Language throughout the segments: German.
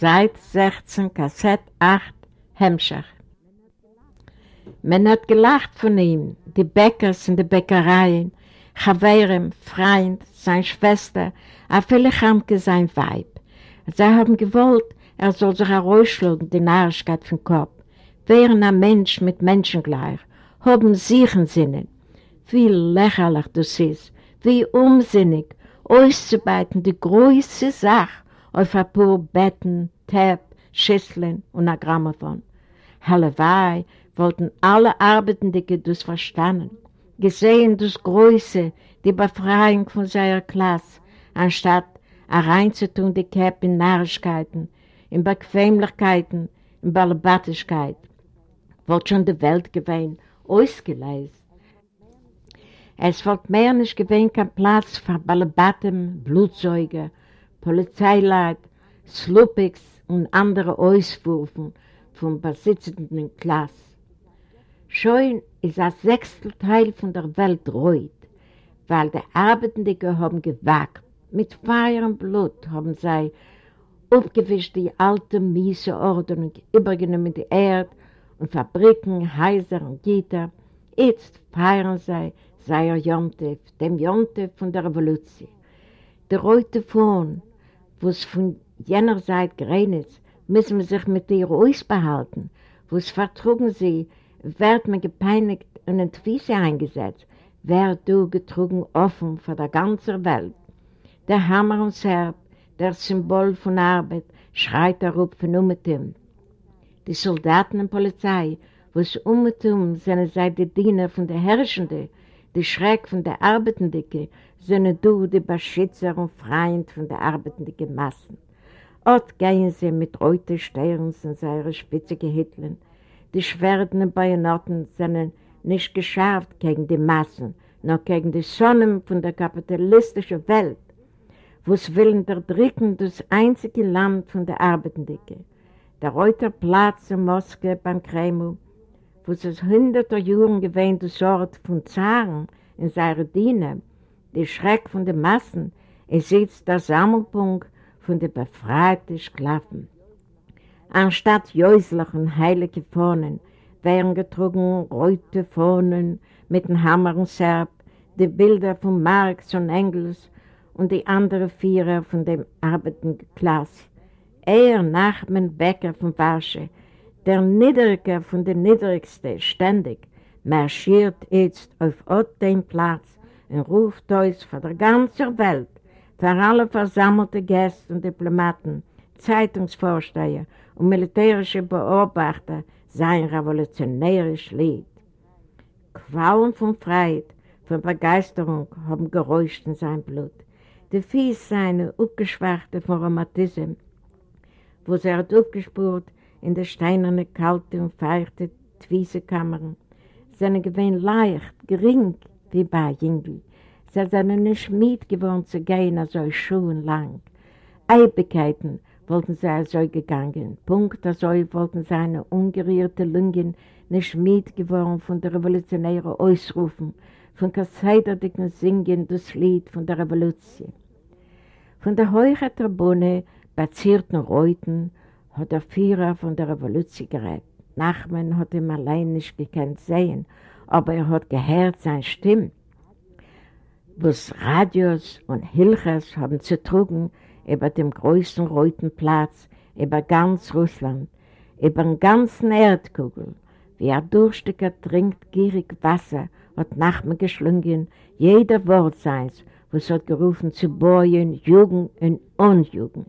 Seit 16, Kassett 8, Hemmschach. Man hat gelacht von ihm, die Bäckers in den Bäckereien, Chaverem, Freund, seine Schwester, auch viele Chamke sein Weib. Sie haben gewollt, er soll sich herausschlagen, die Nahrigkeit vom Kopf. Wären ein Mensch mit Menschen gleich, haben sich in Sinnen. Wie lächerlich das ist, wie unsinnig, auszubeuten die größte Sache auf ein paar Betten, Tepp, Schüsseln und ein Grammophon. Hallewei wollten alle Arbeitenden das verstanden, gesehen das Größe, die Befreiung von seiner Klasse, anstatt reinzutun die Käpp in Narrigkeiten, in Bequemlichkeiten, in Balabatischkeit. Wollte schon die Welt gewesen, ausgeleist. Es wird mehr nicht gewesen kein Platz für Balabatem, Blutsauger, Polizeileit, Slupiks und andere Auswürfen vom besitzenden Klasse. Schon ist ein Sechstel Teil von der Welt reut, weil die Arbeitenden haben gewagt. Mit Feuer und Blut haben sie aufgewischt die alte, miese Ordnung, übergenommen die Erde und Fabriken, Häuser und Gitter. Jetzt feiern sie seiner Jontef, dem Jontef von der Revolution. Der Reute von, was von jener Seite geredet müssen wir sich mit ihr ausbehalten. Was vertrugen sie, wird man gepeinigt und in Füße eingesetzt, wird du getrunken offen vor der ganzen Welt. Der Hammer und Serb, der Symbol von Arbeit, schreit er auf von Umetum. Die Soldaten und Polizei, was Umetum sind seit die Diener von der Herrschenden, die Schreck von der Arbeitenden, sind du die Beschützer und Freund von der arbeitenden Massen. Ort gehen sie mit reuten Sterns in seine Spitze gehitteln. Die Schwerden und Bajonetten sind nicht geschärft gegen die Massen, noch gegen die Sonnen von der kapitalistischen Welt, wo es will unterdrücken das einzige Land von der Arbeitenden. Der Reuter Platz in Moskau beim Kreml, wo es hunderte Jahre gewähnte Sort von Zaren in seiner Diener, die Schreck von den Massen, ist jetzt der Sammelpunkt von den befreiten Sklaven. Anstatt jäuslichen heiligen Fahnen wären getrunken rote Fahnen mit dem Hammer und Serb, die Bilder von Marx und Engels und die anderen Vierer von dem arbeitenden Klasse. Er, Nachman Becker von Warsche, der Niedriger von den Niedrigsten, ständig, marschiert jetzt auf dem Platz und ruft uns von der ganzen Welt für alle versammelte Gäste und Diplomaten, Zeitungsvorsteher und militärische Beobachter sein revolutionäres Lied. Qualen von Freiheit, von Begeisterung haben geräuscht in sein Blut. Die Fies seine abgeschwachte von Rheumatismus, wo sie hat aufgespürt in der steinerne, kalte und feuchte Twiesekammer, seine gewinn leicht, gering wie bei Jüngel. Sie sind nicht mit gewohnt zu gehen, so Schuhen lang. Eibigkeiten wollten sie so gegangen. Punkt, so wollten seine ungerührte Lungen nicht mitgewohnt von der revolutionären Ausrufen, von kasseiderdicken Singen das Lied von der Revolution. Von der hohen Tribune bazierten Reuten hat der Führer von der Revolution geredet. Nachman hat ihn allein nicht gekannt sehen, aber er hat gehört seine Stimme was Radios und Hilchers haben zu trugen über dem größten roten Platz, über ganz Russland, über den ganzen Erdkugel. Wie ein Durstiger trinkt gierig Wasser, hat nach mir geschlungen, jeder Wort seins, was hat gerufen zu Bojen, Jugend und Unjugend.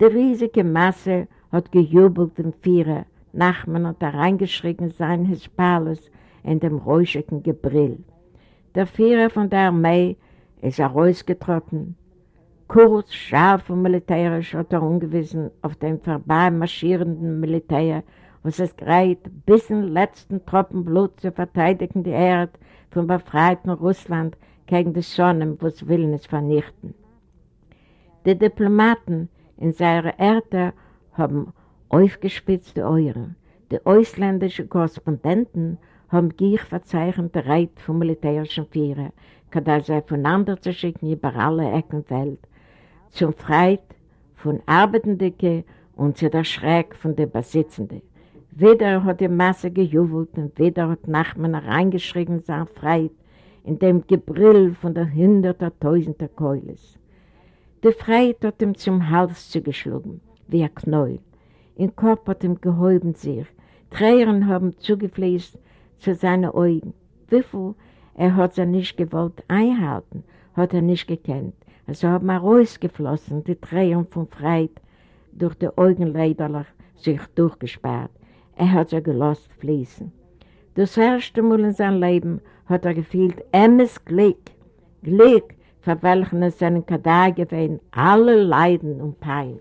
Die riesige Masse hat gejubelt im Vierer, Nachmann hat reingeschrien sein Hispales in dem räuschigen Gebrill. Der Führer von der Armee ist er rausgetroffen. Kurz, scharf und militärisch hat er umgewiesen auf den vorbeimarschierenden Militär, was es greit, bis in letzten Tropfen Blut zu verteidigen die Erde vom befreiten Russland gegen die Sonne, willen es vernichten. Die Diplomaten in seiner Erde haben aufgespitzte Euren. Die ausländischen Korrespondenten haben gier verzeichnete Reit vom militärischen Führer, kada sie voneinander zu schicken über alle Ecken Welt, zum Freit von Arbeitenden und zu der Schreck von den Besitzenden. Wieder hat die Masse gejubelt und wieder hat Nachmann reingeschrien sein Freit in dem Gebrill von der hunderter, tausender Keules. Der Freit hat ihm zum Hals zugeschlagen, wie ein Knäuel. Im Kopf hat ihm gehäuben sich. Tränen haben zugefließt zu seinen Augen. Wie viel er hat sie nicht gewollt einhalten, hat er nicht gekannt. Also haben wir rausgeflossen, die Tränen von Freit durch die Augenlider sich durchgesperrt. Er hat sie gelost fließen. Das erste Mal in seinem Leben hat er gefühlt emmes Glück, Glück, für welchen es seinen Kadar gewesen, alle Leiden und Pein.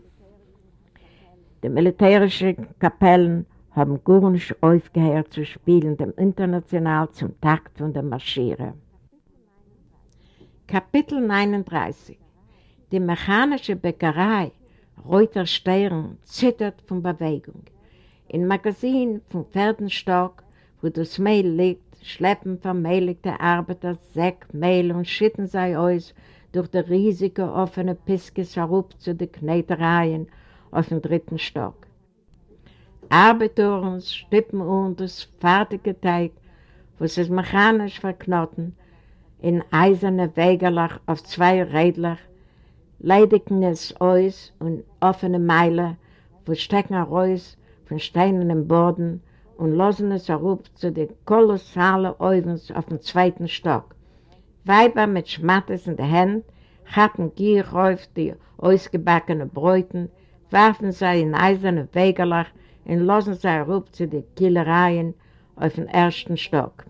Die militärischen Kapellen haben gar nicht aufgehört zu spielen, dem International zum Takt von der Marschiere. Kapitel 39 Die mechanische Bäckerei Reuter Stern zittert von Bewegung. Im Magazin vom vierten Stock, wo das Mehl liegt, schleppen vermehligte Arbeiter Säck, Mehl und schütten sie aus durch die riesige offene Piskes herup zu den Knetereien auf dem dritten Stock. Arbeiter stippen unter das fertige Teig, sie es mechanisch verknoten, in eiserne Wägerlach auf zwei Rädlach, leidigen es aus und offene Meile, wo stecken raus von Steinen im Boden und lassen es herup zu den kolossalen Ovens auf dem zweiten Stock. Weiber mit Schmattes in der Hand hatten gier auf die ausgebackenen Bräuten, warfen sie in eiserne Wägerlach und lassen sie herup zu den Killereien auf dem ersten Stock.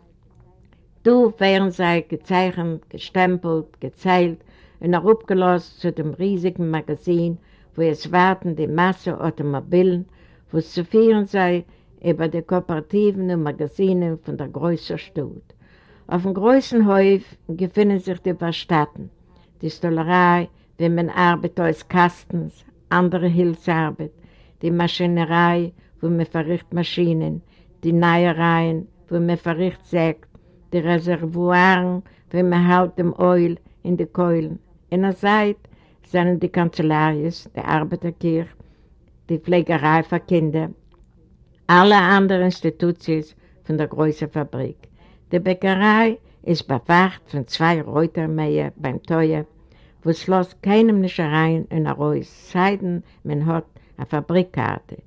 Du wären sie gezeichnet, gestempelt, gezählt und herabgelassen zu dem riesigen Magazin, wo es warten die Masse Automobilen, wo es zu führen sei über die Kooperativen und Magazine von der größeren Stadt. Auf dem größten Häuf befinden sich die Verstatten, die Stollerei, wie man arbeitet als Kastens, andere Hilfsarbeit, die Maschinerei, wo man verricht Maschinen, die Nähereien, wo man verricht Sägt, die Reservoiren, wo man hält dem Öl in die Keulen. In der Zeit sind die Kanzellaries, die Arbeiterkirche, die Pflegerei für Kinder, alle anderen Institutionen von der großen Fabrik. Die Bäckerei ist bewacht von zwei Reutermäher beim Teuer, wo es los keinem nicht rein und raus, seitdem man hat eine Fabrikkarte,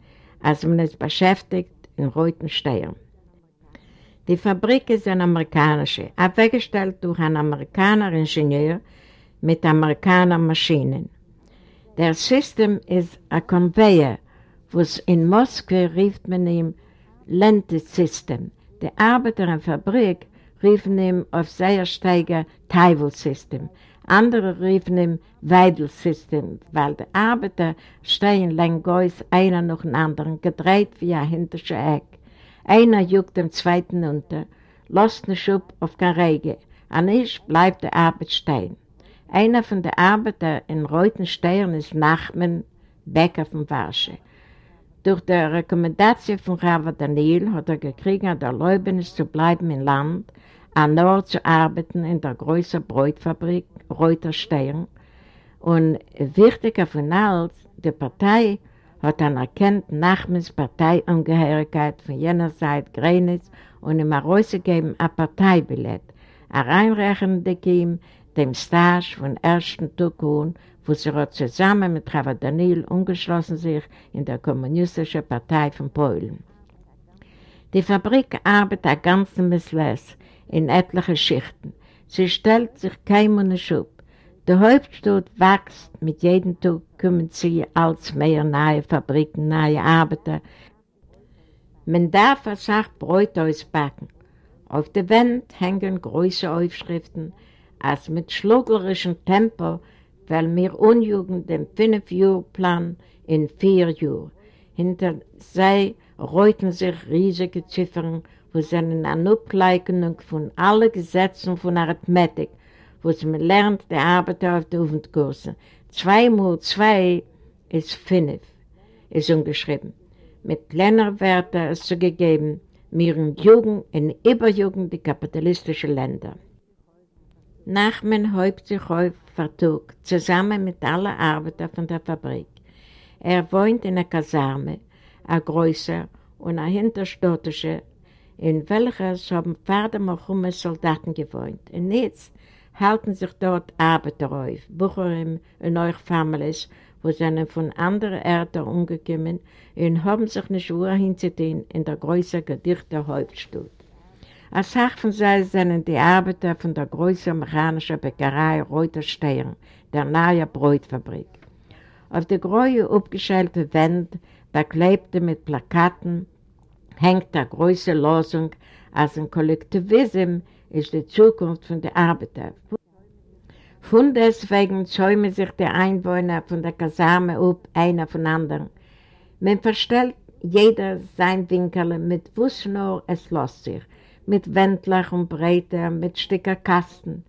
als man es beschäftigt in roten Stern. Die Fabrik ist eine amerikanische, abweggestellt durch einen Amerikaner Ingenieur mit Amerikaner Maschinen. Der System ist ein Conveyor, was in Moskau rief man ihm Lente-System. Die Arbeiter in der Fabrik riefen ihm auf Seiersteiger Teivel-System. Andere riefen ihm Weidel-System, weil die Arbeiter stehen längst einer nach dem anderen, gedreht wie ein hinterscher Eck. Einer juckt dem zweiten unter, lässt den Schub auf kein Regen, an ich bleibt die Arbeit stehen. Einer von den Arbeitern in roten Stern ist Nachman Becker von Warsche. Durch die Rekommendation von Rava Daniel hat er gekriegt, der Erlaubnis zu bleiben im Land, an Nord zu arbeiten in der größeren Bräutfabrik Reuter Stern. Und wichtiger von alles, die Partei hat anerkannt Nachmens Parteiangehörigkeit von jener Seite Grenitz und ihm herausgegeben ein Parteibillett. Ein reinrechnende ihm dem Stage von ersten an, wo sie zusammen mit Rava Danil umgeschlossen sich in der Kommunistischen Partei von Polen. Die Fabrik arbeitet ein ganzes Missles in etlichen Schichten. Sie stellt sich kein ohne Schub. Die Hauptstadt wächst, mit jedem Tag kommen sie als mehr neue Fabriken, neue Arbeiter. Man darf eine Sache Bräut ausbacken. Auf der Wand hängen große Aufschriften, als mit schlugerischem Tempo, weil wir Unjugend den Fünf-Jahr-Plan in vier Jahren. Hinter sei reuten sich riesige Ziffern, wo sie eine Abgleichung von allen Gesetzen von Arithmetik, wo sie man lernt, die Arbeiter auf der Jugendkurse. Zwei mal zwei ist fünf, ist umgeschrieben. Mit kleiner Werte ist zugegeben, mir in Jugend, in Überjugend die kapitalistischen Länder. Nachmen häupt sich auf zusammen mit allen Arbeitern von der Fabrik. Er wohnt in einer Kasarme, eine größere und eine hinterstädtische, in welcher haben Vater Mohammed Soldaten gewohnt. Und jetzt halten sich dort Arbeiter auf, Bucherim und euch Families, wo sie von anderen Erden umgekommen und haben sich nicht wohin hinzutun in der größeren gedichten Hauptstadt. Als von sie sind die Arbeiter von der größeren mechanischen Bäckerei Reuter der neue Brotfabrik. Auf der großen aufgestellten Wand, beklebte mit Plakaten, hängt der große Losung, als ein Kollektivismus ist die Zukunft von der Arbeiter. Von deswegen zäumen sich die Einwohner von der Kasarme ab, einer von anderen. Man verstellt jeder sein Winkel mit was nur es lässt sich, mit Wendler und Breiter, mit Stickerkasten,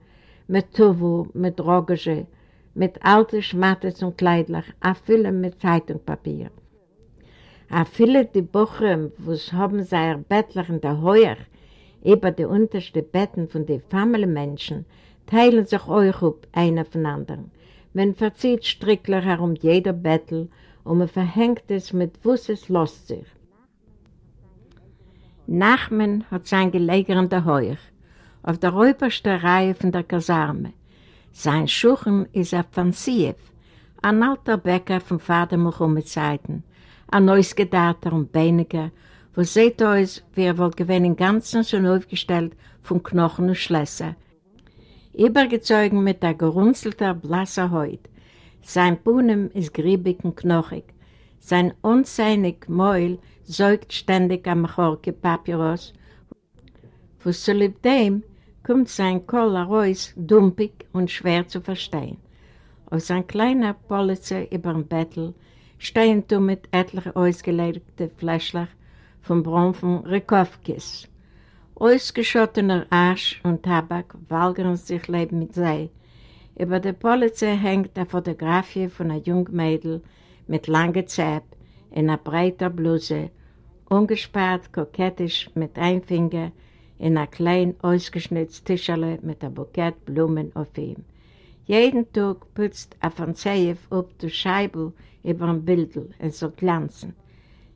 mit Tuvu, mit Rogage, mit alten Schmattes und Kleidlach, a viele mit Zeitungspapier. A viele die Bucher, was haben seine Bettler in der Heuer, über die untersten Betten von den Familienmenschen, teilen sich euch ab, einer von anderen. Man verzieht strickler herum jeder Bettel und man verhängt es mit Wusses lost sich. Nachmen hat sein Geleger in der Heuer, auf der obersten Reihe von der Kasarme. Sein Schuchen ist ein Fansiev, ein alter Bäcker vom Vater Mohammed Zeiten, ein neues Gedater und Beiniger, wo seht euch, wie er wohl gewinn im Ganzen schon aufgestellt von Knochen und Schlösser, übergezogen mit der gerunzelter, blasser Haut. Sein Buhnen ist griebig und knochig. Sein unzeinig Mäul säugt ständig am Chorke Papyrus. Wo zu lieb dem kommt sein Kohl heraus, dumpig und schwer zu verstehen. Auf sein kleiner Polizei über dem Bettel stehen mit etlichen ausgelegten Fläschlach von Bronfen Rekowkis. Ausgeschottener Asch und Tabak walgern sich Leben mit sei. Über der Polizei hängt eine Fotografie von einer jungen Mädel mit langer Zäb in einer breiter Bluse, ungespart, kokettisch mit einem Finger in einer kleinen ausgeschnitzten Tischerle mit einem Bukett Blumen auf ihm. Jeden Tag putzt Afanzejew auf die Scheibe über ein Bildel, es soll glanzen.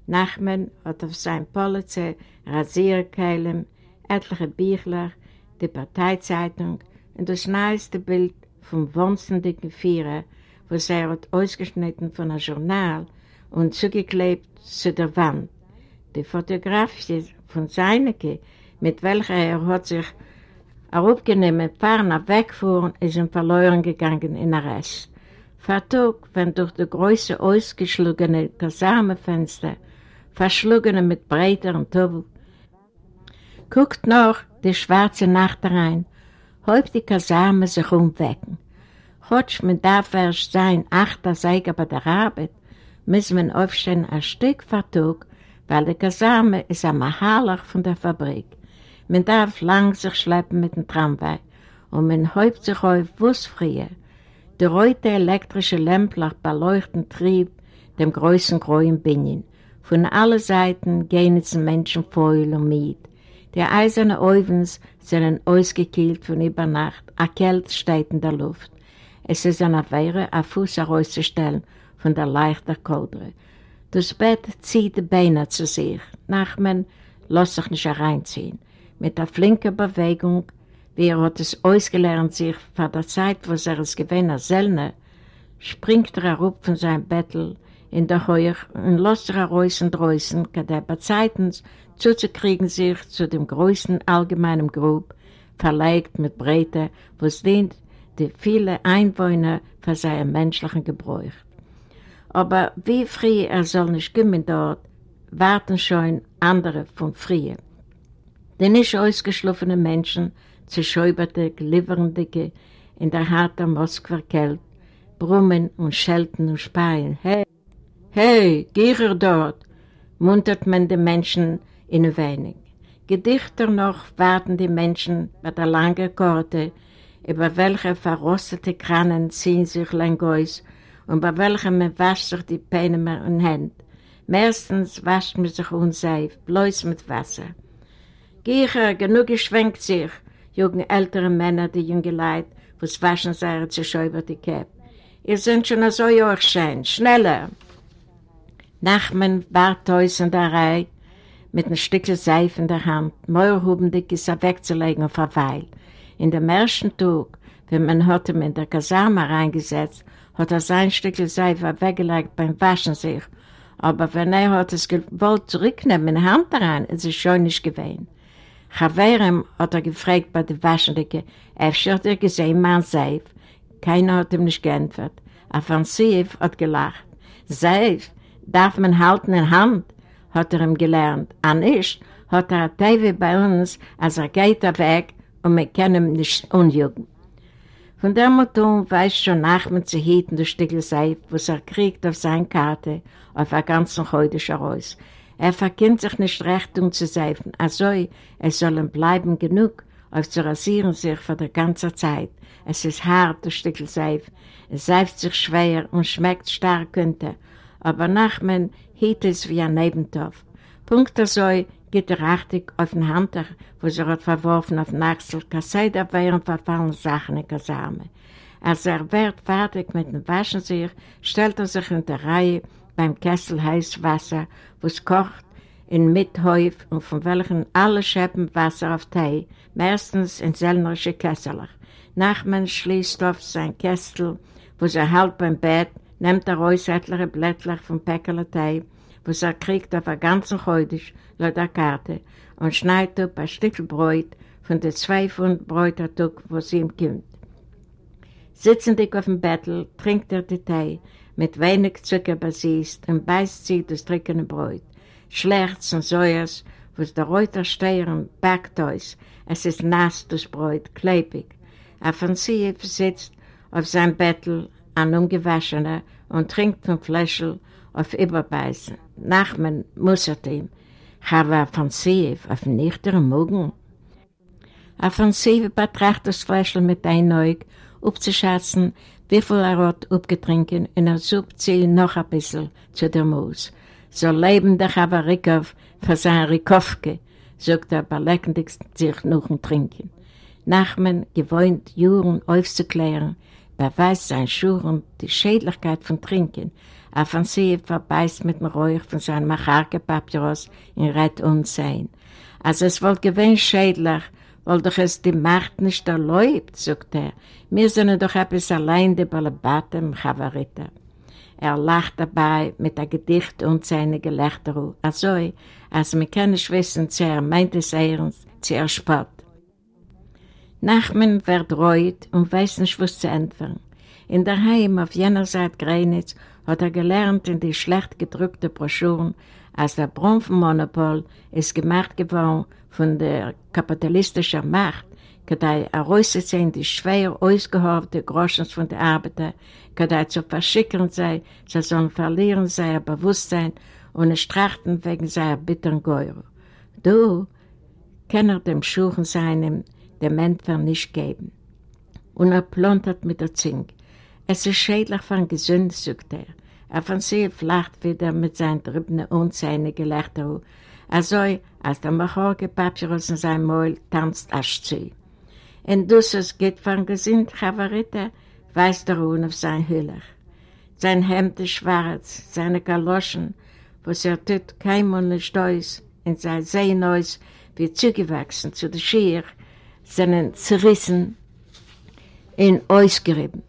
Nachmen hat auf sein Polizei Rasierkeilen, etliche Bücher, die Parteizeitung und das neueste Bild vom wohnsendigen Vierer, was er hat ausgeschnitten von einem Journal und zugeklebt zu der Wand. Die Fotografie von Seineke, mit welcher er hat sich aufgenommen, fahren wegfuhren, ist ihm verloren gegangen in der Rest. Vertug, wenn durch die große ausgeschlugene Kasarmefenster, verschlugene mit breiteren Tubel, guckt noch die schwarze Nacht rein, häupt die Kasame sich umwecken. Hotsch, man darf erst sein, achter Seiger bei der Arbeit, müssen wir aufstehen ein Stück für Tag, weil die Kasame ist am Mahalach von der Fabrik. Man darf lang sich schleppen mit dem Tramway und man häupt sich auf was. Der rote elektrische Lämpler beleuchten Trieb dem größten grünen Binnen. Von allen Seiten gehen es Menschen voll und mit. Die eisernen Ovens sind ausgekühlt von über Nacht, a Kälte steht in der Luft. Es ist eine Weile, ein Fuß herauszustellen von der leichten Kodre. Das Bett zieht die Beine zu sich. Nachmen lässt sich nicht hereinziehen. Mit einer flinken Bewegung, wie er hat es ausgelernt sich vor der Zeit, wo er es gewinnt als Sellner, springt er herup von seinem Bettel in der Heuer und lässt er heraus und draußen, der bei Zeiten zuzukriegen sich zu dem größten allgemeinen Grub, verlegt mit Breite, wo es dient die viele Einwohner für seinen menschlichen Gebräuch. Aber wie früh er soll nicht kommen dort, warten schon andere von früher. Die nicht ausgeschlafene Menschen, zerschäuberte, glibberndige, in der harten Moskwer Kälte, brummen und schelten und speien. Hey, hey, geh dort, muntert man die Menschen in wenig. Gedichter noch warten die Menschen bei der langen Korte, über welche verrostete Kranen ziehen sich Lengois und bei welchen man wascht sich die mehr in Hände. Meistens wascht man sich unseif, bloß mit Wasser. Giecher, genug geschwenkt sich, jugen ältere Männer, die junge Leute, was waschen seine zerschäuberte Käpp. Ihr seid schon so schön, schneller! Nachmen wart aus in der Reihe mit einem Stückchen Seife in der Hand, Meurhubendick ist er wegzulegen auf eine. In dem ersten Tag, wenn man hat ihm in der Kasame reingesetzt, hat er sein Stückchen Seife weggelegt beim Waschen sich. Aber wenn er hat es gewollt zurücknehmen in die Hand rein, ist es schon nicht gewesen. Chaverem hat er gefragt bei der Waschendicke, öfter hat er gesehen, mein Seif. Keiner hat ihm nicht geantwortet. Afansiv hat gelacht. Seif darf man halten in Hand, hat er ihm gelernt. An nicht hat er Tewe bei uns, als er geht er weg und wir können ihn nicht unjugen. Von der Mutter weiß schon Nachmen zu hieten das Stückel Seif, was er kriegt auf seine Karte, auf der ganzen Heudische Reus. Er verkennt sich nicht recht um zu seifen, also es sollen bleiben genug, auf zu rasieren sich für die ganze Zeit. Es ist hart, das Stückel Seif. Es seift sich schwer und schmeckt stark könnte, aber Nachmen hielt es wie ein Nebentopf. Punkt so geht er achtig auf den Handtuch, wo sie hat verworfen auf den Achsel, kasseit auf ihren verfallenen Sachen in Kasame. Als er wird fertig mit dem Waschen sich, stellt er sich in der Reihe beim Kessel heiß Wasser, wo es kocht in Mithäuf und von welchen alle Schäppen Wasser auf Tee, meistens in sellnerische Kesseler. Nachmann schließt auf sein Kessel, wo sie halt beim Bett, nimmt er raus etliche Blättler vom Päckele Tee, was er kriegt auf der ganzen Heudisch, laut der Karte, und schneidet up ein Stück Brot von den zwei Pfund Bräutertuck, was ihm kommt. Sitzendig auf dem Bettel trinkt er den Tee, mit wenig Zucker basiert und beißt sie das drickende Brot. Schlechts und Säuers, was der Reuter steuern, backt aus. Es ist nass, das Brot, klebig. Afansiv sitzt auf seinem Bettel, an ungewaschener, und trinkt vom Fläschel auf Überbeißen. Nachmen mustert ihm. Habe Afansiv auf nüchtern Morgen. Afansiv betrachtet das Fläschel mit einem Auge, aufzuschätzen, wie viel er hat abgetrinken und er sucht sie noch ein bisschen zu der Moos. So leben der Chavarikow für seine Rikowke, sagt er beleckendig sich noch ein Trinken. Nachmen gewohnt, Juren aufzuklären, beweist sein Schuren die Schädlichkeit von Trinken, er von sie verbeißt mit dem Räuch von seinem Macharke-Papyrus in Rett und Sein. Also es wohl gewinnt schädlich, weil doch es die Macht nicht erlaubt, sagt er. Wir sind doch etwas allein die Balabatem Chavarita. Er lacht dabei mit der Gedicht und seine Gelächter, also als wir keine wissen, zu er meint es ernst, zu er spott. Nachmen wird reut und weiß nicht, was zu entfernen. In der Heim auf jener Seite Greinitz hat er gelernt in die schlecht gedrückten Broschüren, als der Bronfenmonopol ist gemacht geworden von der kapitalistischen Macht, kadai herauszuziehen die schwer ausgehorte Groschens von der Arbeiter, kadai zu verschickern sei, sie sollen verlieren sein Bewusstsein und es trachten wegen seiner bitteren Geure. Du kann er dem Schuchen seinem dem Entfer nicht geben. Und er plontert mit der Zink. Es ist schädlich von gesund, sagt er. Er von sich lacht wieder mit seinen drübenen und seinen Gelächter also als der Machorge Papyrus in seinem Maul tanzt Aschzi. In Dusses geht von Gesind Chavarita, weiß der Ruhn auf sein Hüller. Sein Hemd ist schwarz, seine Galoschen, was er tut kein Mund Stolz, in sein Sehneus wie zugewachsen zu der Schier, seinen zerrissen in ausgerieben.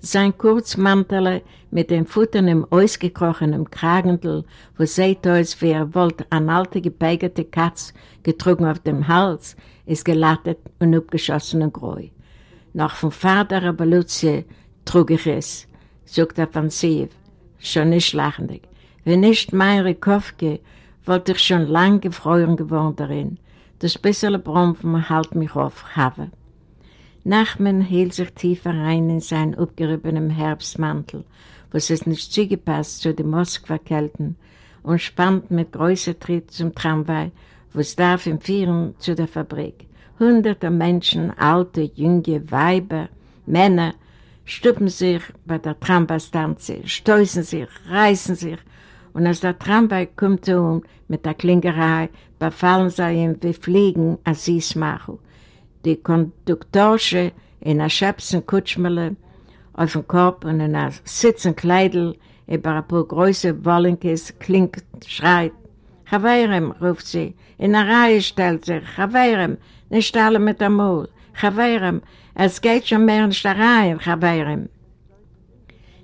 Sein Kurzmantel mit dem futternem, ausgekrochenen Kragendl, wo seht aus, wie er wollte eine alte, gebeigerte Katz getrunken auf dem Hals, ist gelattet und abgeschossen und grau. Noch vom Vater Revolution trug ich es, sagt er offensiv, schon nicht lachendig. Wenn nicht mein Rekowke, wollte ich schon lang gefreuen geworden darin. Das bisschen Bromfen halt mich auf, habe. Nachmen hielt sich tiefer rein in seinen abgeriebenen Herbstmantel, was es nicht zugepasst zu den Moskwa-Kälten, und spannt mit größer Tritt zum Tramway, wo es darf im Vieren zu der Fabrik. Hunderte Menschen, alte, junge, Weiber, Männer, stüppen sich bei der Tramway-Stanze, stoßen sich, reißen sich, und als der Tramway kommt um mit der Klingerei, befallen sie ihm wie Fliegen, als machen die Konduktorsche in einer schöpsen Kutschmele auf dem Kopf und in einer sitzen Kleidel über ein paar große Wollenkes klingt, schreit. Chaveirem, ruft sie. In der Reihe stellt sich. Chaveirem, nicht alle mit dem Mund. Chaveirem, es geht schon mehr in der Reihe, Chaveirem.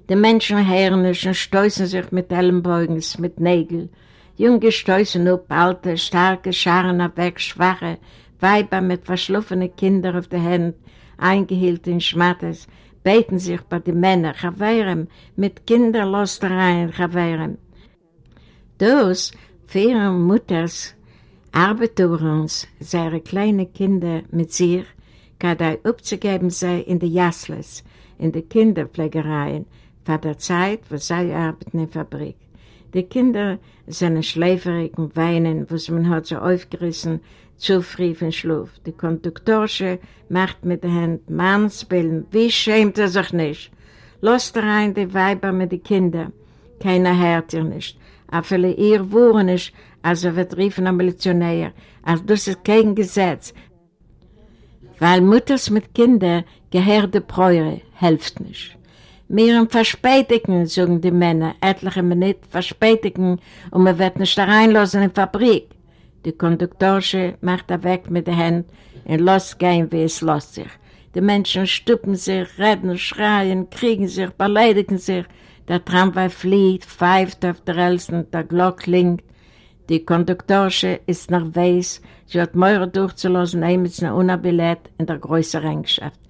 Die Menschen hören nicht und stoßen sich mit Ellenbeugen, mit Nägeln. Junge stoßen ab, alte, starke Scharen weg, schwache, Weiber mit verschlupfenen Kindern auf den Händen, eingehielt in Schmattes, beten sich bei den Männern, Chaveirem, mit Kinderlostereien, Chaveirem. Das für ihre Mutters Arbeiterens, seine kleinen Kinder mit sich, gerade abzugeben sei in die Jasles, in die Kinderpflegereien, für die Zeit, wo sie arbeiten in der Fabrik. Die Kinder sind schläferig und weinen, was man hat so aufgerissen, zu früh von Schlaf. Die Konduktorsche macht mit der Hand Mannsbillen, wie schämt er sich nicht? Lasst rein die Weiber mit den Kindern. Keiner hört ihr nicht. Aber viele ihr wohren nicht, also wird riefen am Milizionär, als das ist kein Gesetz. Weil Mutters mit Kindern gehörte Bräure, hilft nicht. Wir verspätigen, sagen die Männer, etliche Minuten verspätigen und man wird nicht reinlassen in die Fabrik. Die Konduktorsche macht er weg mit den Händen und lässt gehen, wie es lässt sich. Die Menschen stuppen sich, reden, schreien, kriegen sich, beleidigen sich. Der Tramway fliegt, pfeift auf der Relsen, der Glock klingt. Die Konduktorsche ist noch weiß, sie hat Meure durchzulassen, ein Unabillett in der größeren Rengschaft.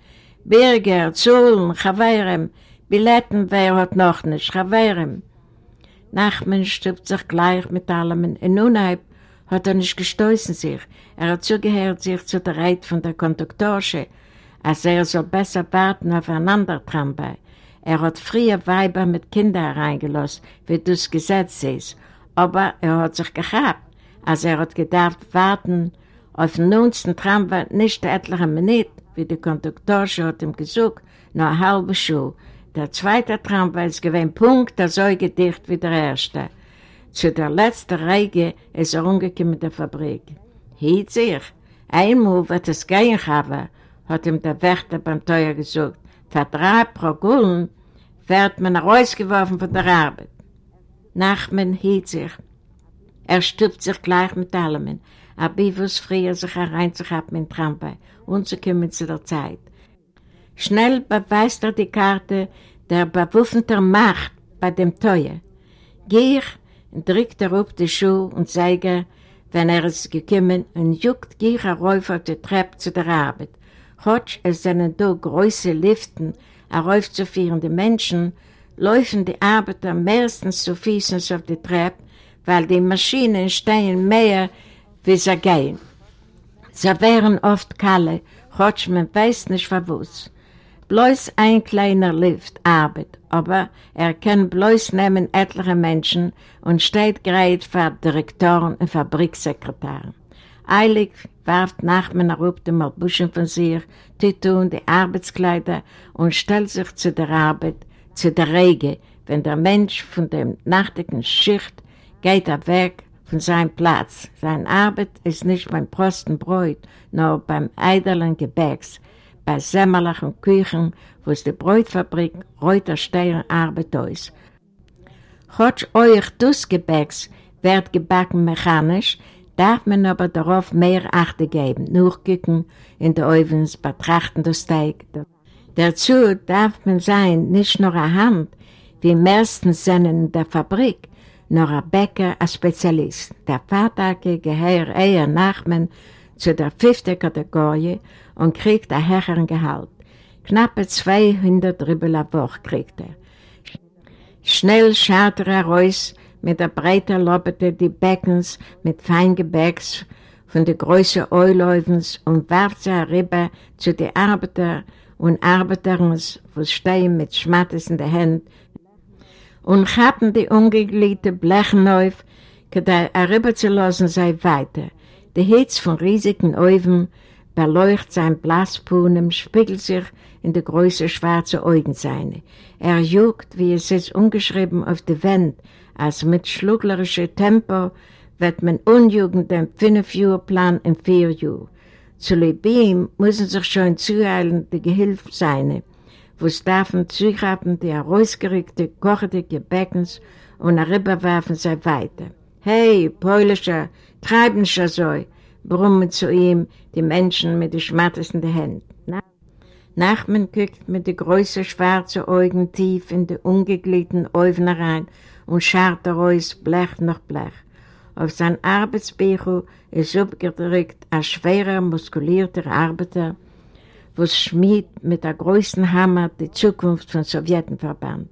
Birger, Zulen, Chaveirem, Billetten wer hat noch nicht, Chaveirem. Nachmen stübt sich gleich mit allem in Unheib, hat er nicht gestoßen sich. Er hat zugehört sich zu der Reit von der Konduktorsche, als er soll besser warten auf einander Tramway. Er hat früher Weiber mit Kindern reingelassen, wie das Gesetz ist, aber er hat sich gehabt, als er hat gedacht, warten auf den neunsten Tramway nicht etliche Minuten, wie die Konduktorsche hat ihm gesucht, nur eine halbe Schuhe. Der zweite Tramway ist gewesen Punkt, der so gedicht wie der erste. Zu der letzten Reihe ist er umgekommen in der Fabrik. Hielt sich, einmal wird es gehen haben, hat ihm der Wächter beim Teuer gesagt. Für drei pro Gulden wird man rausgeworfen von der Arbeit. Nachmen hielt sich. Er stüpft sich gleich mit allem, aber wie was früher sich hereinzuhaben in Tramway und zu kommen zu der Zeit. Schnell beweist er die Karte der bewaffneten Macht bei dem Teuer. Gier drückt er auf die Schuhe und zeige, wenn er ist gekommen und juckt Gier herauf auf die Treppe zu der Arbeit. Hotsch, es sind da große Liften, heraufzuführende Menschen, laufen die Arbeiter meistens zu Füßen auf die Treppe, weil die Maschinen stehen mehr, wie sie gehen. Sie wären oft kalle, hotsch, man weiß nicht, was. Bloß ein kleiner Lift arbeitet, aber er kann bloß nehmen etliche Menschen und steht gerät für Direktoren und Fabriksekretäre. Eilig warft Nachmann auf dem Malbuschen von sich, Titel die Arbeitskleider und stellt sich zu der Arbeit, zu der Rege, wenn der Mensch von dem nachtigen Schicht geht er weg von seinem Platz. Seine Arbeit ist nicht beim Prostenbräut, nur beim eidelen Gebäcks, bei Semmerlach und Küchen, wo es die Bräutfabrik Reuter Steuer arbeitet ist. Hotsch euch das Gebäcks wird gebacken mechanisch, darf man aber darauf mehr Achte geben, nur gucken in die Ovens, betrachten das Teig. Dazu darf man sein, nicht nur eine Hand, wie meistens sind in der Fabrik, nur ein Bäcker, ein Spezialist. Der Vater gehört eher Nachmen zu der fünften Kategorie und kriegt ein höheren Gehalt. Knappe 200 Rübel a Woche kriegt er. Schnell schaut er raus, mit der breiten Lobete die Beckens mit Feingebäcks von den großen Euläufens und warft sie rüber zu den Arbeiter und Arbeiterinnen, wo stehen mit der Hand und haben die ungegliedte Blechen auf, er rüber sei weiter. Der Hitz von riesigen Öfen beleuchtet sein Blasspunem, spiegelt sich in die großen schwarzen Augen seine. Er juckt, wie es ist ungeschrieben auf die Wand, als mit schluglerischem Tempo wird man unjugend den Fünf-Jahr-Plan in vier Jahren. Zu Libyen müssen sich schon zuheilen die Gehilfe seine, wo es darfen zuhaben die herausgerückte, kochende Gebäckens und herüberwerfen sie weiter. Hey, Päulischer, treiben schon so, brummen zu ihm die Menschen mit den schmatternden Händen. Nachman guckt mit den großen schwarzen Augen tief in die ungegliedten Augen rein und scharrt daraus Blech nach Blech. Auf sein Arbeitsbüro ist abgedrückt ein schwerer, muskulierter Arbeiter, was schmied mit der größten Hammer die Zukunft von Sowjetenverband.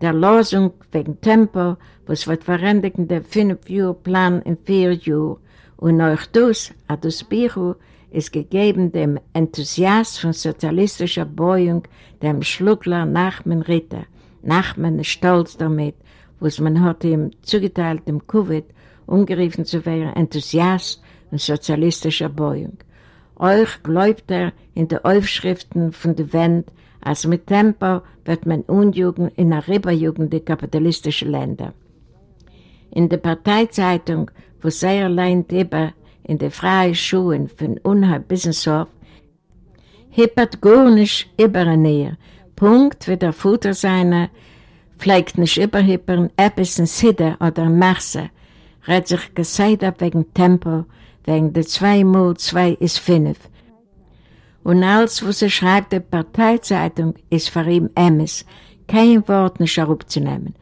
Der Losung wegen Tempo, was wird verwendet in der Fünf-Jahr-Plan in vier Jahren, und auch das, hat das Büro, ist gegeben dem Enthusiast von sozialistischer Beugung, dem Schluckler Nachman Ritter. Nachman ist stolz damit, was man hat ihm zugeteilt im Covid, umgerufen zu werden Enthusiast und sozialistischer Beugung. Euch glaubt er in den Aufschriften von der Wand, als mit Tempo wird man unjugend in der Rüberjugend der kapitalistischen Länder. In der Parteizeitung, wo sehr allein über in den freien Schuhen von Unheil bis ins Dorf, hippert gar nicht über näher. Punkt wie der Futter seiner, pflegt nicht überhippern, etwas in Sider oder Merse, redet sich gesagt wegen Tempo, wegen der 2 mal 2 ist 5. Und alles, was er schreibt, der Parteizeitung, ist für ihn Emmes, kein Wort nicht herabzunehmen.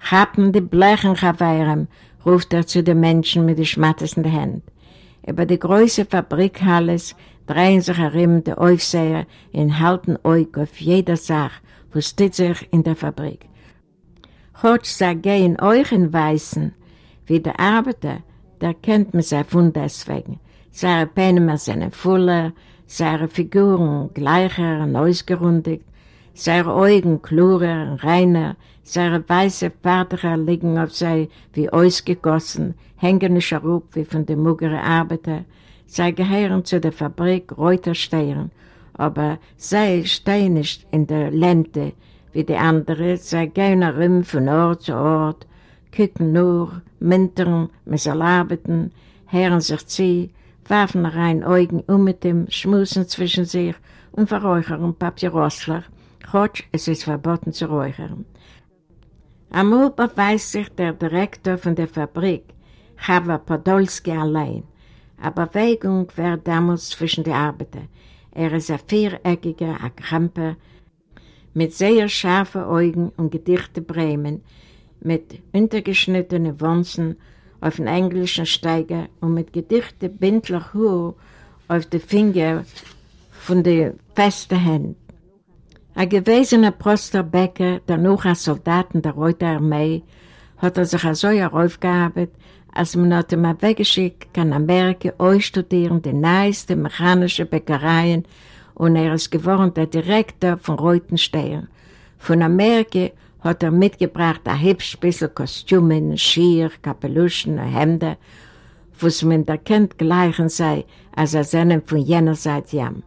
Chappen die Blechen Chawairem, ruft er zu den Menschen mit den schmatternden Händen. Über die große Fabrikhalles drehen sich herum die Aufseher und halten euch auf jeder Sache, was steht sich in der Fabrik. Gott sei gehen euch in Weißen, wie der Arbeiter, da kennt man sie von deswegen. Seine Penemer sind voller, seine Figuren gleicher und ausgerundet, seine Augen klarer und reiner, seine weiße Pferde liegen auf sie wie ausgegossen, hängen nicht herab wie von den muggeren Arbeiter. Sie gehören zu der Fabrik Reutersteuern, aber sie stehen nicht in der Lente wie die anderen. Sie gehen herum von Ort zu Ort, gucken nur, mintern, müssen arbeiten, hören sich zu, werfen rein Augen um mit dem, schmusen zwischen sich und verräuchern Papierosler. Gott, es ist verboten zu räuchern. Einmal beweist sich der Direktor von der Fabrik, Chava Podolski allein. Aber Bewegung war damals zwischen den Arbeitern. Er ist ein viereckiger, ein Kramper, mit sehr scharfen Augen und gedichten Bremen, mit untergeschnittenen Wunzen auf den englischen Steiger und mit gedichten Bindler Haar auf den Finger von den festen Händen. Ein gewesener Prosterbäcker, der noch als Soldaten der Rote Armee, hat er sich so aufgearbeitet, als man hat ihm weggeschickt, kann Amerika ausstudieren die neuesten mechanischen Bäckereien und er ist geworden der Direktor von Reutenstein. Von Amerika hat er mitgebracht ein hübsch bisschen Kostümen, Schier, Kapeluschen, Hemden, was man erkennt gleichen sei, als er seinen von jener Seite jam.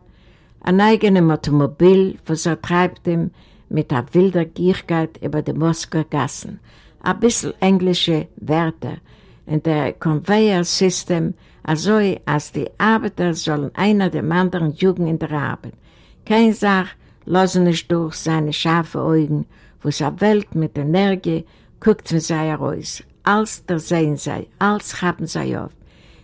Ein eigenes Automobil, was er treibt ihm mit einer wilder Gierigkeit über die Moskauer Gassen. Ein bisschen englische Wörter, in der Conveyor-System, also als die Arbeiter sollen einer dem anderen jugen in der Arbeit. Kein Sach lassen nicht durch seine scharfen Augen, wo seine Welt mit Energie guckt von sei heraus. Als der sehen sei, als haben sei auf.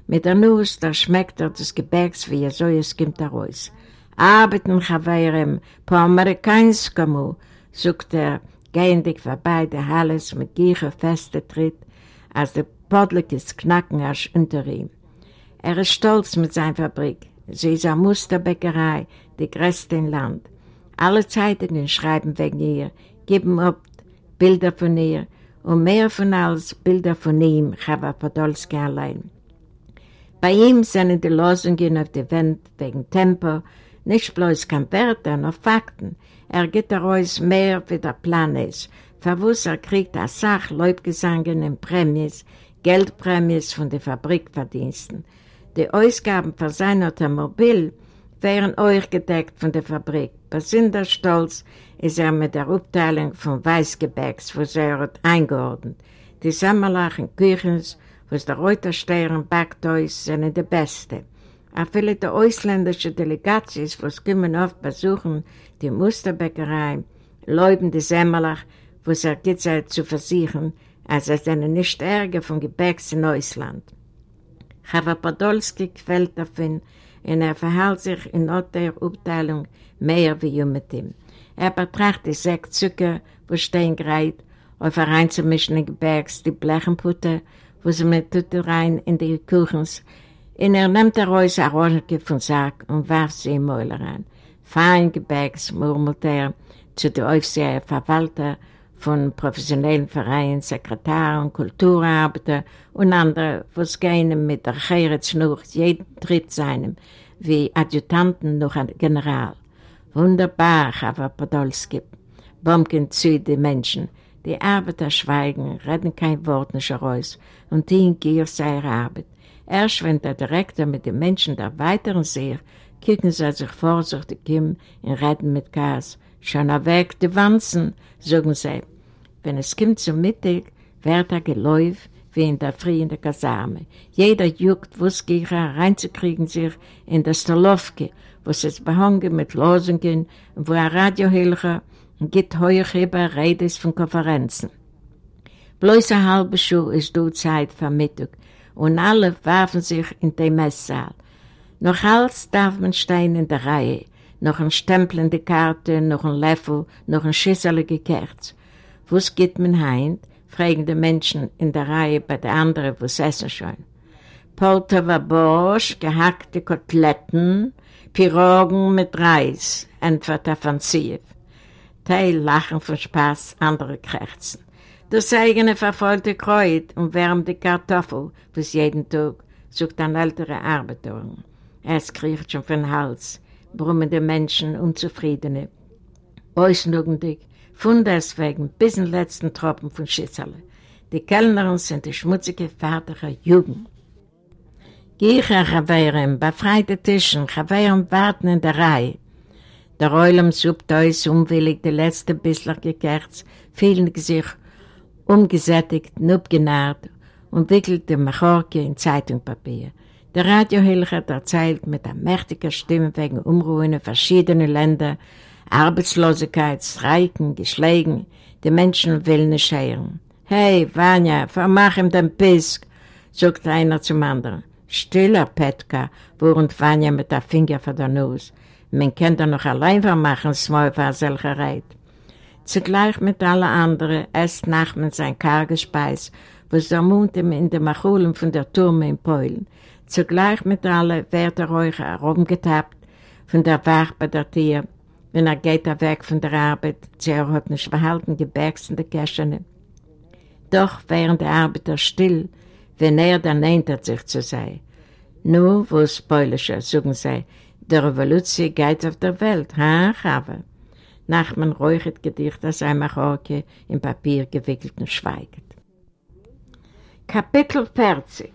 Mit der Nuss, da schmeckt er des Gebäcks, wie er so es kommt heraus. Arbeiten, Chaveirem, po Amerikanskamu, sucht er, gehendig vorbei der Halles mit gier feste Tritt, als der Podlikes knacken erst unter ihm. Er ist stolz mit seiner Fabrik. Sie ist eine Musterbäckerei, die größte im Land. Alle Zeitungen schreiben wegen ihr, geben ab Bilder von ihr und mehr von als Bilder von ihm, Chava Podolski allein. Bei ihm sind die Losungen auf der Wand wegen Tempo nicht bloß kein Wörter, noch Fakten. Er geht daraus mehr, wie der Plan ist. Verwusst er kriegt eine Sache, Leubgesangen und Prämies, Geldprämies von den Fabrikverdiensten. Die Ausgaben für sein Automobil wären euch gedeckt von der Fabrik. Besonders stolz ist er mit der Abteilung von Weißgebäcks, wo er hat eingeordnet. Die Sommerlachen Küchens, wo der Reutersteuern Backtoys sind die beste. Auch viele der ausländischen Delegationen, was kommen oft besuchen, die Musterbäckerei, läuben die Semmelach, wo es er gibt, zu versichern, als er seine nicht Ärger vom Gebäcks in Ausland. Chava Podolski quält davon und er verhält sich in der Abteilung mehr wie mit ihm. Er betrachtet sechs Zucker, wo stehen gereit, auf ein reinzumischen Gebäcks, die Blechenputte, wo sie mit tut rein in die Kuchens, und er nimmt daraus ein Orange vom Sack und warf sie im Mäuler rein. Fein Gebäcks, murmelt er zu der Aufseher Verwalter, von professionellen Vereinen, Sekretaren, Kulturarbeiter und andere, was gehen mit der Cheretz nur jeden Tritt seinem, wie Adjutanten noch ein General. Wunderbar, aber Podolski, bomben zu den Menschen. Die Arbeiter schweigen, reden kein Wort nicht heraus und die gier seine Arbeit. Erst wenn der Direktor mit den Menschen der weiteren Seher, kicken sie sich vorsichtig um und reden mit Gas. Schon weg die Wanzen, sagen sie. Wenn es kommt zum Mittag, wird er geläuft wie in der Früh in der Kasame. Jeder juckt, es geht, reinzukriegen sich in der Stolowke, wo es behangen mit Losungen und wo ein Radiohelfer gibt Heuchheber Redes von Konferenzen. Bloß eine halbe Schuhe ist du Zeit für Mittag und alle warfen sich in den Messsaal. Noch als darf man stehen in der Reihe, noch ein Stempel in die Karte, noch ein Löffel, noch ein schüsselige Kerz. Was geht man heim? fragen die Menschen in der Reihe bei den anderen, was essen schon. Poltava Borsch, gehackte Koteletten, Pirogen mit Reis, entweder offensiv. Teil lachen von Spaß, andere krächzen. Das eigene verfolgte Kreuz und wärmte Kartoffel, was jeden Tag, sucht ein älterer Arbeiter. Es kriecht schon von Hals, brummende Menschen, Unzufriedene. Ausnugendig, von deswegen bis in letzten Tropfen von Schützerle. Die Kellnerin sind die schmutzige, fertige Jugend. Giecher Chaverim, befreite Tischen, Chaverim warten in der Reihe. Der Eulam sucht aus, unwillig die letzte bisschen gekerzt, fielen sich umgesättigt, nubgenährt und wickelte Machorke in Zeitungspapier. Der Radiohilcher erzählt mit einer mächtigen Stimme wegen Umruhen in verschiedenen Ländern, Arbeitslosigkeit, Streiken, Geschlägen, die Menschen wollen nicht hören. Hey, Vanya, vermach ihm den Pisk, sagt einer zum anderen. Stiller, Petka, wurend Vanya mit der Finger vor der Nuss. Man kann da noch allein vermachen, Small war solcher Reit. Zugleich mit allen anderen esst Nachman sein Kargespeis, was er mund ihm in den Machulen von der Turme in Polen. Zugleich mit allen wird er euch herumgetappt von der Wach bei der Tier, wenn er geht er weg von der Arbeit, er hat nicht verhalten, gebärgst Käschene. Doch während der Arbeiter still, wenn er dann erinnert sich zu sein. Nur, wo es Polische, sagen sie, der Revolution geht auf der Welt, ha, Chava? Nachman räuchert Gedicht aus einem Machorke in Papier gewickelt und schweigt. Kapitel 40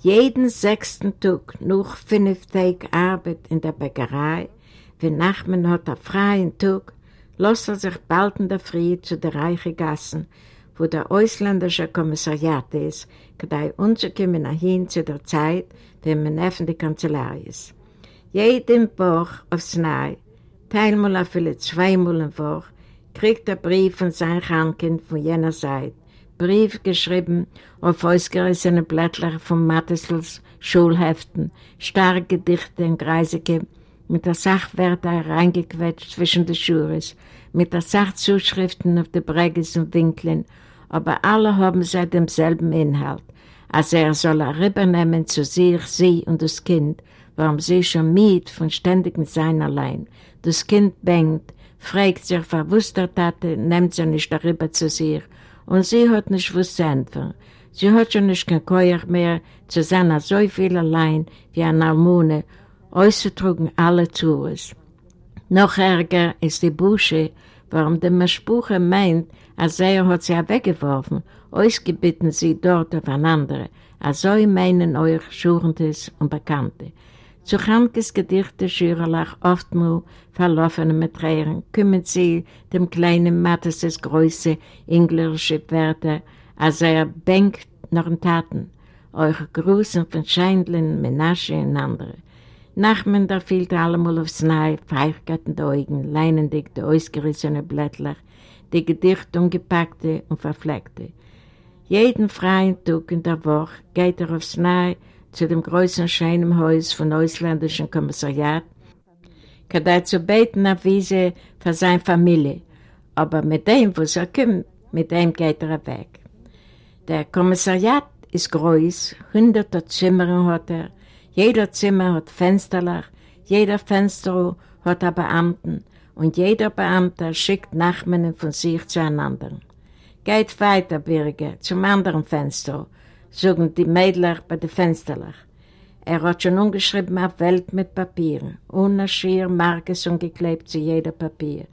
Jeden sechsten Tag, noch fünf Tage Arbeit in der Bäckerei, wenn Nachman hat einen freien Tag, lässt er sich bald in der Früh zu der reichen Gassen, wo der ausländische Kommissariat ist, gedei unzukommen hin zu der Zeit, wenn man öffnen die Kanzlei ist. Jeden Woche aufs Neue, teilmal auch vielleicht zweimal in Woche, kriegt er Brief von seinem Kranken von jener Seite, Brief geschrieben auf ausgerissene Blättler von Mattesels Schulheften, starke Gedichte und Greisige, mit der Sachwörter reingequetscht zwischen den Schures, mit der Sachzuschriften auf den Breges und Winkeln, aber alle haben sie demselben Inhalt, als er soll er rübernehmen zu sich, sie und das Kind, warum sie schon miet von ständigem Sein allein. Das Kind bängt, fragt sich, verwusst der Tate, nimmt sie nicht darüber zu sich, und sie hat nicht was zu Sie hat schon nicht kein Keuch mehr zu sein, so viel allein wie eine Almune auszutrugen alle Tours. Noch ärger ist die Busche, warum der Maschbuche meint, als er hat sie weggeworfen, ausgebitten sie dort aufeinander, als so meinen euch Schurentes und Bekannte. Zu Hankes Gedichte Schürerlach oftmals verlaufene mit Tränen, kümmern sie dem kleinen Mattes Größe englische Werte, als er bänkt nach den Taten, euch Grüßen von Scheindlin, Menasche und andere. Nachmen da fiel allemal aufs Neue, feichgarten Augen, leinendig die ausgerissene Blättler, die Gedicht umgepackte und verfleckte. Jeden freien Tag in der Woche geht er aufs Neue zu dem größten schönen Haus von ausländischen Kommissariat, kann zu beten auf Wiese für seine Familie, aber mit dem, was er kommt, mit dem geht er weg. Der Kommissariat ist groß, hunderte Zimmer hat er, jeder Zimmer hat Fensterlach, jeder Fenster hat einen Beamten und jeder Beamte schickt Nachmannen von sich zueinander. Geht weiter, Birge, zum anderen Fenster, sagen die Mädler bei den Fensterlach. Er hat schon umgeschrieben auf Welt mit Papieren, ohne Schier, Markes und geklebt zu jeder Papier.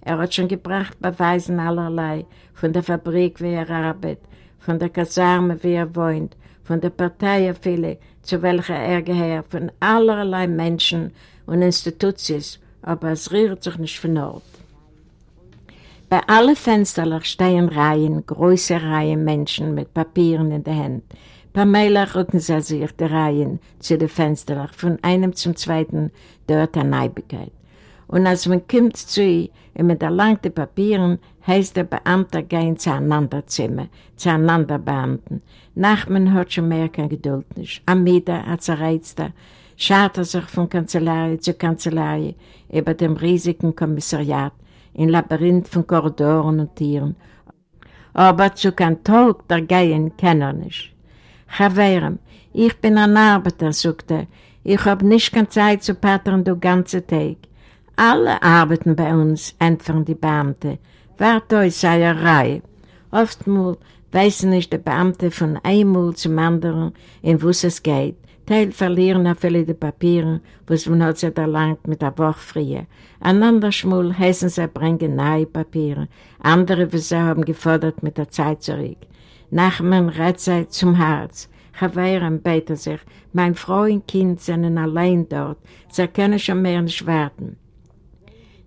Er hat schon gebracht Beweisen allerlei, von der Fabrik, wie er arbeitet, von der Kasarme, wie er wohnt, von der Partei viele, zu welcher er gehört, von allerlei Menschen und Institutions, aber es rührt sich nicht von Ort. Bei allen Fenstern stehen Reihen, große Reihen Menschen mit Papieren in der Hand. Pamela rücken sie sich die Reihen zu den Fenstern, von einem zum zweiten dort der Neibigkeit. Und als man kommt zu ihr und mit erlangten Papieren, heißt der Beamte gehen zueinander Zimmer, zueinander Beamten. Nachman hat schon mehr keine Geduld nicht. Amida, als Reizter, schart er sich von Kanzellei zu Kanzellei über dem riesigen Kommissariat, in Labyrinth von Korridoren und Tieren. Aber zu kein Tag der Gehen kann er nicht. Chaverem, ich bin ein Arbeiter, sagt er. Ich hab nicht keine Zeit zu pattern den ganzen Tag. Alle arbeiten bei uns, entfernen die Beamte. Wart euch Seierei. Oftmals wissen nicht die Beamte von einmal zum anderen, in was es geht. Teil verlieren auch viele die Papiere, was man hat sich erlangt mit der Woche früher. Ein anderer Schmul heißen sie bringen neue Papiere. Andere, wie sie haben gefordert mit der Zeit zurück. Nachmen rät sie zum Herz. Chaveiren betet sich, mein Frau und Kind sind allein dort, sie können schon mehr nicht warten.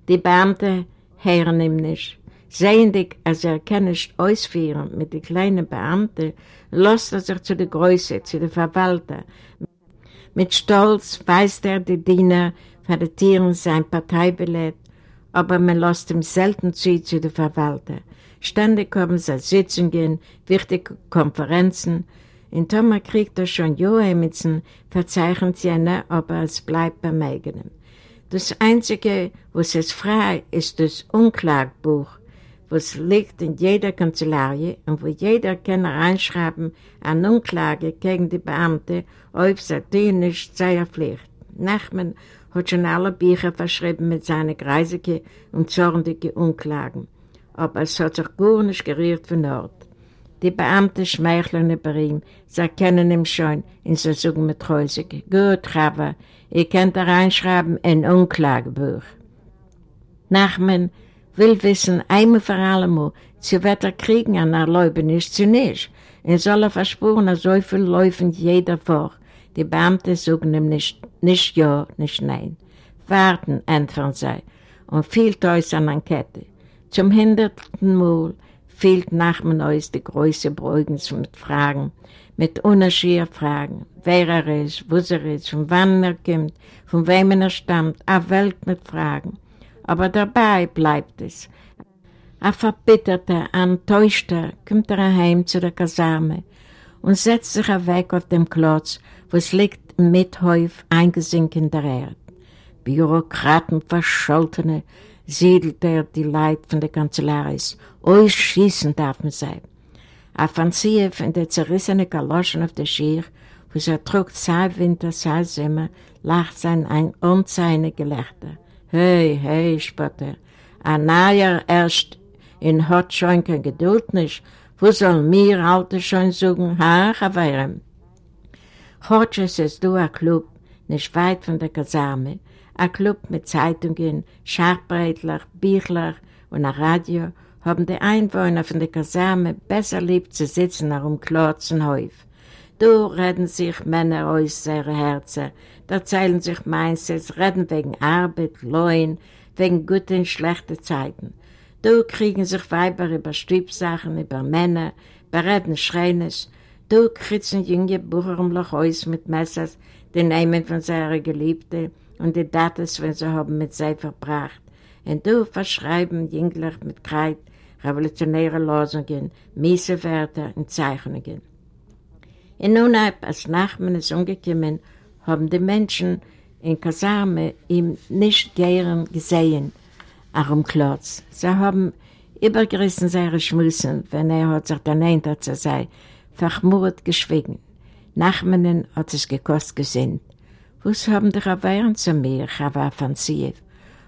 Die Beamten hören ihm nicht. Sehendig, als er kann nicht ausführen mit den kleinen Beamten, lässt er sich zu der Größe, zu der Verwalter. Mit Stolz weist er die Diener für die Tieren sein Parteibillett, aber man lässt ihm selten zu zu den Verwalter. Ständig haben sie Sitzungen, wichtige Konferenzen. In Thomas kriegt er schon Johemitzen, verzeichnet sie aber es bleibt beim eigenen. Das Einzige, was es frei ist, das Unklagbuch, was liegt in jeder Kanzlei und wo jeder kann reinschreiben eine Unklage gegen die Beamte, ob sie nicht seine Pflicht. Nachman hat schon alle Bücher verschrieben mit seinen greisigen und zornigen Unklagen, aber es hat sich gar nicht gerührt von Ort. Die Beamten schmeicheln über ihm, sie kennen ihn schon, und sie sagen mit Häusig, gut, Chava, ihr könnt reinschreiben in Unklagebuch. Nachman will wissen, einmal für allemal, sie wird er kriegen an Erlaubnis zu nicht. Er soll er versprochen, so viel laufen jeder vor. Die Beamten sagen ihm nicht, nicht ja, nicht nein. Warten, entfernen sie, und fehlt euch an Enquete. Zum hinderten Mal fehlt Nachmen euch die große Beugens mit Fragen, mit unerschwer Fragen, wer er ist, wo er ist, von wann er kommt, von wem er stammt, eine Welt mit Fragen aber dabei bleibt es. Ein verbitterter, enttäuschter kommt er heim zu der Kasarme und setzt sich weg auf dem Klotz, wo es liegt im Mithäuf eingesinkt in der Erde. Bürokraten, Verscholtene, siedelt er die Leid von der Kanzleris. Euch schießen darf man sein. Afanziev in der zerrissene Galoschen auf der Schier, wo er trug sei Winter, sei Sommer, lacht sein ein unseine Gelächter. Hey, hey, spotte. Ein neuer erst in hat schon kein Geduld nicht. Wo soll mir Alte schon sagen, ha, Chavarem? Hodges ist du ein Club, nicht weit von der Kasarme. Ein Club mit Zeitungen, Schachbreitler, Büchler und ein Radio haben die Einwohner von der Kasarme besser lieb zu sitzen herum Klotzenhäuf. Du reden sich Männer aus ihre Herzen, erzählen sich meistens, reden wegen Arbeit, Lohn, wegen guten und schlechten Zeiten. Du kriegen sich Weiber über Stiebsachen, über Männer, bereden Schreines. Du kritzen junge Bucher um aus mit Messers, die Namen von seiner Geliebten und die Daten, wenn sie haben mit sie verbracht. Und du verschreiben jünglich mit Kreid revolutionäre Losungen, miese Wörter und Zeichnungen. Und nun, als Nachmann ist umgekommen, haben die Menschen in Kasarme ihm nicht gern gesehen, auch im Klotz. Sie haben übergerissen seine Schmüssen, wenn er hat sich dann erinnert zu sein, verchmurt geschwiegen. Nachmannen hat es gekostet gesinnt. Was haben die Raveren zu mir, Chava Fanziev?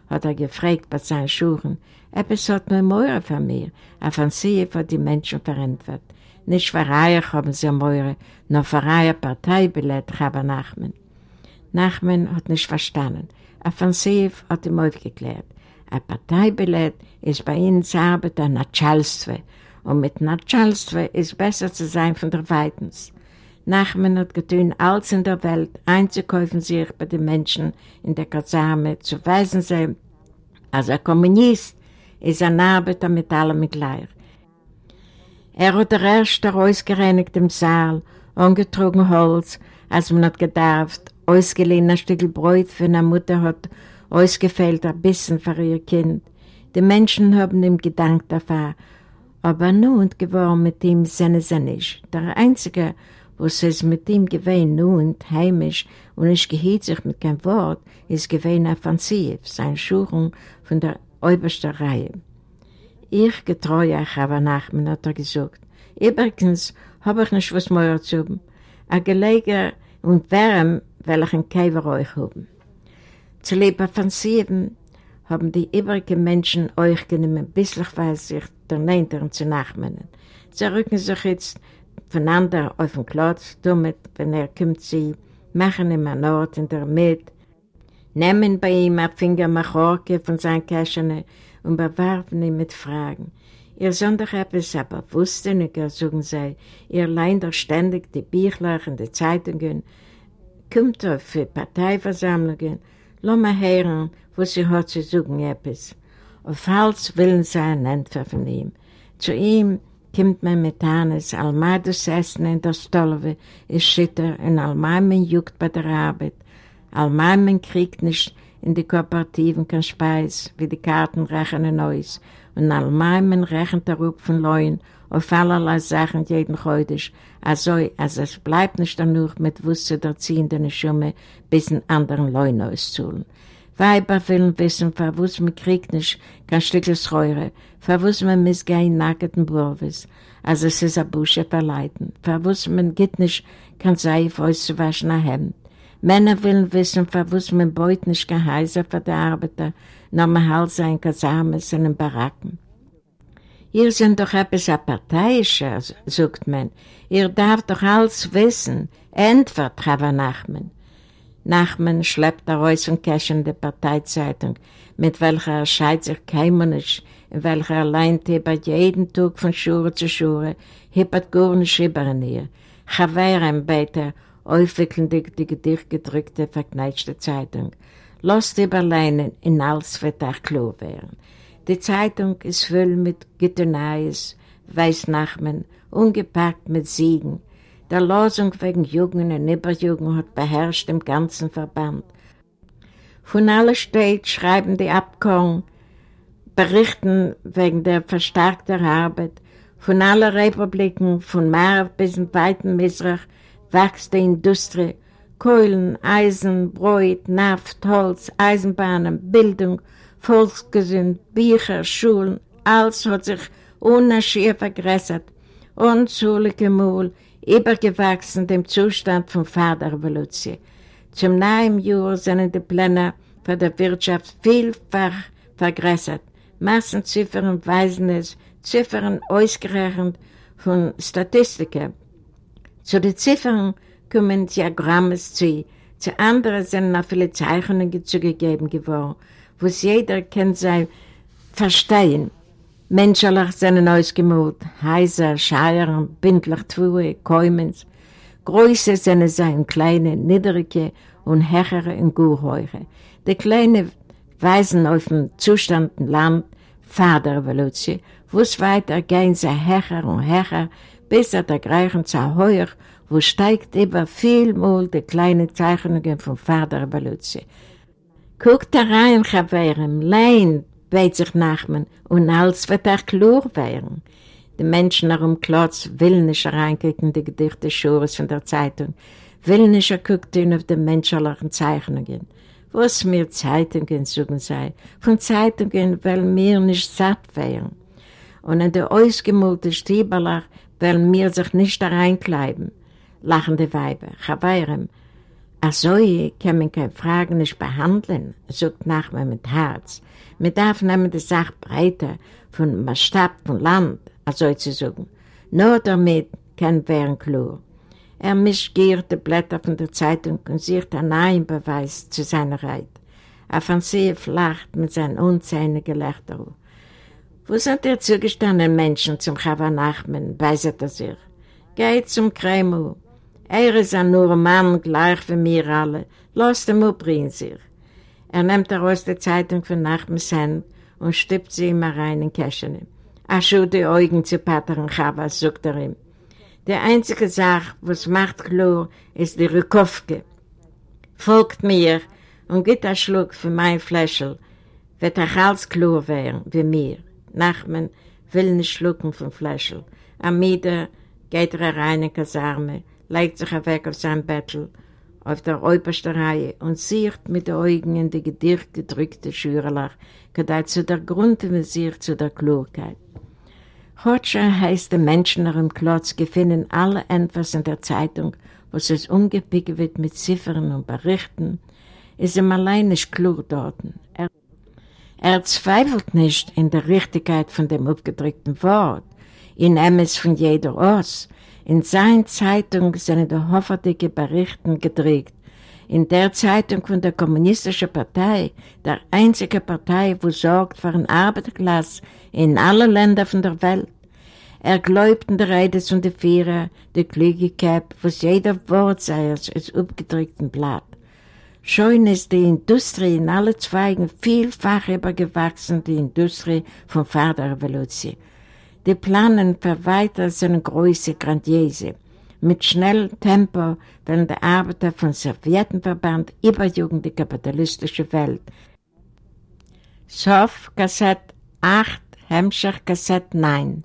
hat er gefragt bei seinen Schuhen. Etwas hat mir Meure von mir. Fanziev hat die Menschen verändert. Nicht für Reich haben sie Meure, nur für Reihe Parteibillett, Chava Nachman. Nachman hat nicht verstanden. Afansiv hat ihm aufgeklärt. Ein Parteibillett ist bei ihnen zur Arbeit ein Natschalstwe. Und mit Natschalstwe ist besser zu sein von der Weitens. Nachman hat getan, alles in der Welt einzukaufen sich bei den Menschen in der Kasame, zu weisen sie, als ein Kommunist ist ein Arbeiter mit allem gleich. Er hat der erste ausgereinigt im Saal, angetrogen Holz, als man hat gedarft, ausgeliehen ein Stück Brot für eine Mutter hat ausgefällt ein bisschen für ihr Kind. Die Menschen haben ihm gedankt dafür, aber nun geworden mit ihm sind sie nicht. Der Einzige, was es mit ihm gewesen nun heimisch und nicht gehielt sich mit keinem Wort, ist gewesen offensiv, seine Schulung von der obersten Reihe. Ich getreue euch aber nach, mir hat er gesagt. Übrigens habe ich nicht was mehr zu tun. Ein Geleger und Wärme welchen Käfer euch haben. Zu leben von sieben haben die übrigen Menschen euch genommen, bislich sich der Neintern zu nachmennen. Sie rücken sich jetzt voneinander auf den Klotz, damit, wenn er kommt, sie machen ihm einen Ort in der Mitte, nehmen bei ihm ein Finger Machorke von seinen Käschen und bewerfen ihn mit Fragen. Ihr doch etwas aber wussteniger, sagen sie, ihr leint doch ständig die Bücher und die Zeitungen, kommt auf für Parteiversammlungen, lass mal hören, was sie hat zu sagen etwas. Auf Hals willen sie ein Entfer von ihm. Zu ihm kommt man mit eines Almaides Essen in der Stolve, ist schütter und Almaimen juckt bei der Arbeit. Almaimen kriegt nicht in die Kooperativen kein Speis, wie die Karten rechnen aus. Und Almaimen rechnet der Rup von Leuen auf allerlei Sachen jeden heute, also als es bleibt nicht nur mit Wusste der ziehenden Schumme bis in anderen Leuten auszuholen. Weiber wollen wissen, für was man kriegt nicht kein Stückchen Schreure, für was man missgehen nackten Burves, also es ist ein Busche verleiten, für was man geht nicht kein Seif auszuwaschen ein Hemd. Männer wollen wissen, was man beut nicht geheißen für die Arbeiter, nur man halt sein Kasames in den Baracken. Ihr seid doch etwas Parteiischer, sagt man. Ihr darf doch alles wissen. Entwert, Chava Nachman. Nachman schleppt raus und Käschen die Parteizeitung, mit welcher er scheit sich keimonisch, in welcher er leint über jeden Tag von Schure zu Schure, hippert gar nicht über ihr. Chaverem beter, die, gedichtgedrückte, verkneitschte Zeitung. Lasst überleinen, in alles wird auch klar werden. Die Zeitung ist voll mit Gittenais, Weißnachmen, ungepackt mit Siegen. Der Losung wegen Jugend und Überjugend hat beherrscht im ganzen Verband. Von aller Städten schreiben die Abkommen, berichten wegen der verstärkten Arbeit. Von allen Republiken, von Mar bis in weiten Misrach, wächst die Industrie. Keulen, Eisen, Bräut, Naft, Holz, Eisenbahnen, Bildung – Volksgesund, Bücher, Schulen, alles hat sich ohne Schier vergrößert. Unzählige Mal übergewachsen dem Zustand von Vaterrevolution. Zum neuen Jahr sind die Pläne für die Wirtschaft vielfach vergrößert. Massenziffern weisen es, Ziffern ausgerechnet von Statistiken. Zu den Ziffern kommen Diagramme zu, zu anderen sind noch viele Zeichnungen zugegeben geworden, was jeder kann sein verstehen. Menschlich sind ausgemalt, heiser, scheier, bindlich Tvue, Käumens. Größe sind sein kleine, niedrige und höhere und Gurheure. Die kleine weisen auf den Zustand im Land Vaterrevolution, wo es weiter gehen sie höher und höher, bis er der Greichen zu heuer wo steigt über vielmal die kleinen Zeichnungen vom Vater Revolution. Guckt da rein, Chaverem, lein, beit sich Nachman, und alles wird auch klar werden. Die Menschen herum Klotz will nicht reingucken, die Gedichte Schures von der Zeitung, will nicht gucken auf die menschlichen Zeichnungen. Was mir Zeitungen sagen sei, von Zeitungen weil mir nicht satt werden. Und in der ausgemulte Stieberlach weil mir sich nicht da reinkleiben. Lachende Weiber, Chawairem, Ach so, kann man keine Fragen nicht behandeln, sagt Nachman mit Herz. Man darf nehmen die Sache breiter, von Maßstab von Land, also zu sagen. Nur damit kann werden klar. Er mischt giert die Blätter von der Zeitung und sieht einen neuen Beweis zu seiner Reit. Afansie lacht mit seinen unzähligen Gelächter. Wo sind die zugestandenen Menschen zum Chava Nachmen, weisert er sich. Geht zum Kreml. Er ist ein nur Mann, gleich wie mir alle. Lasst ihn umbringen sich. Er nimmt daraus die Zeitung von Nachmens Hand und stippt sie ihm rein in Käschen. Ach, schau die Augen zu Pater Chava, sagt er ihm. Die einzige Sache, was macht klar, ist die Rückkopfke. Folgt mir und gibt einen Schluck für mein Fläschel, wird er alles klar werden, wie mir. Nachmen will nicht schlucken vom Fläschel. Am Mieder geht er rein in Kasarme, legt sich weg auf sein Bettel, auf der obersten Reihe und sieht mit den Augen in die gedicht gedrückte Schürlach, gedeiht zu der Grund und sich zu der Klarkeit. Hotscher heißt die Menschen im Klotz gefunden alle etwas in der Zeitung, was es umgepickt wird mit Ziffern und Berichten, ist ihm allein nicht klar dort. Er, er zweifelt nicht in der Richtigkeit von dem abgedrückten Wort, in es von jeder aus. In seiner Zeitung sind die hoffentlichen Berichten gedreht. In der Zeitung von der Kommunistischen Partei, der einzige Partei, wo sorgt für eine Arbeiterklasse in allen Ländern von der Welt. Er glaubt in der Rede von der Vierer, der Klügigkeit, was jeder Wort sei als, abgedrückten Blatt. Schon ist die Industrie in allen Zweigen vielfach übergewachsen, die Industrie von Vaterrevolution. Die Planen verweitern seine Größe grandiose. Mit schnellem Tempo werden die Arbeiter vom Sowjetenverband überjugen die kapitalistische Welt. Sof, Kassett 8, Hemmscher, Kassett 9